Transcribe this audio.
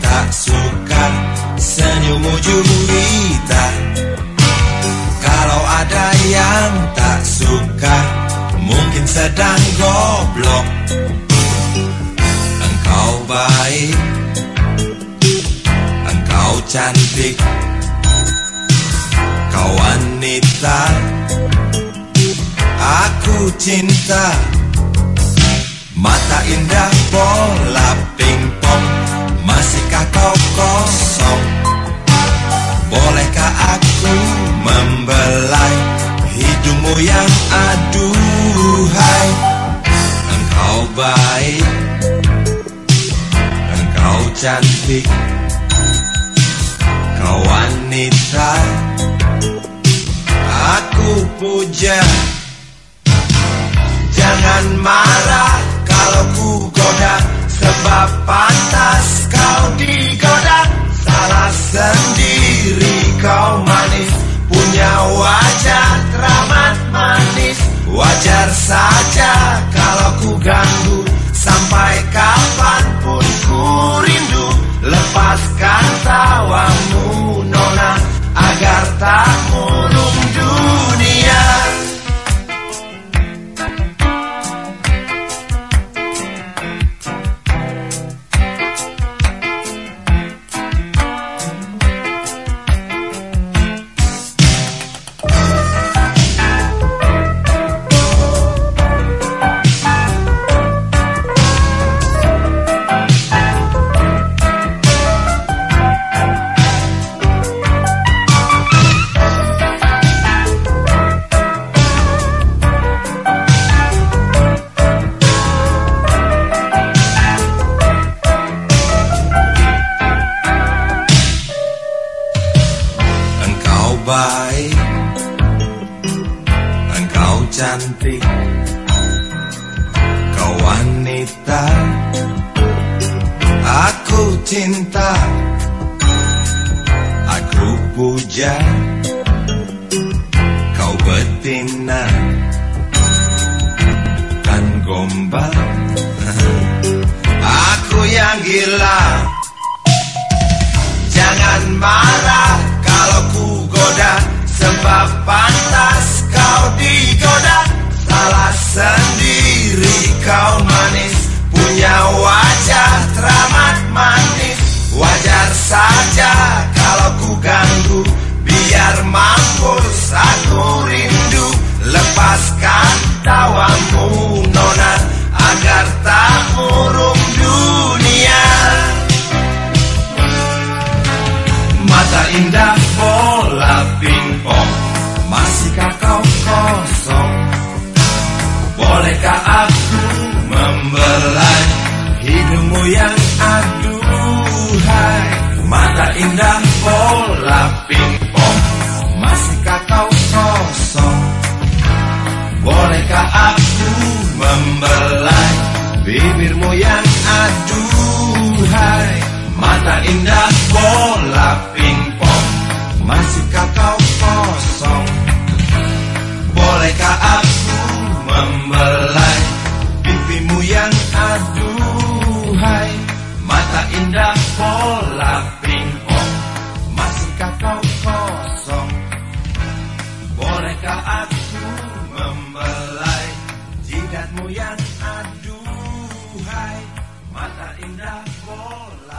tak suka? Senyummu juwita Kalau ada yang tak suka Mungkin sedang goblok. Engkau baik Engkau cantik. Kau wanita Aku cinta. Mata indah bola pingpong Masihkah kau kosong? Bolehkah aku membelai Hidungmu yang aduhai? Engkau baik Engkau cantik Kau wanita. Aku puja Punya wajah teramat manis Wajar saja kalau ku ganggu. Sampai kapan pun ku rindu Lepaskan tawamu nona Agar tak baik. Engkau cantik. Kau wanita. Aku cinta. Aku puja. Kau betina. Bukan gombal. Aku yang gila. Jangan marah Sebab pantas kau digoda Hidungmu yang aduhai Mata indah bola pingpong. Masihkah kau kosong Bolehkah aku membelai Bibirmu yang aduhai Mata indah bola pingpong? Masihkah kau kosong Bolehkah aku membelai Jidatmu yang aduhai Mata indah bola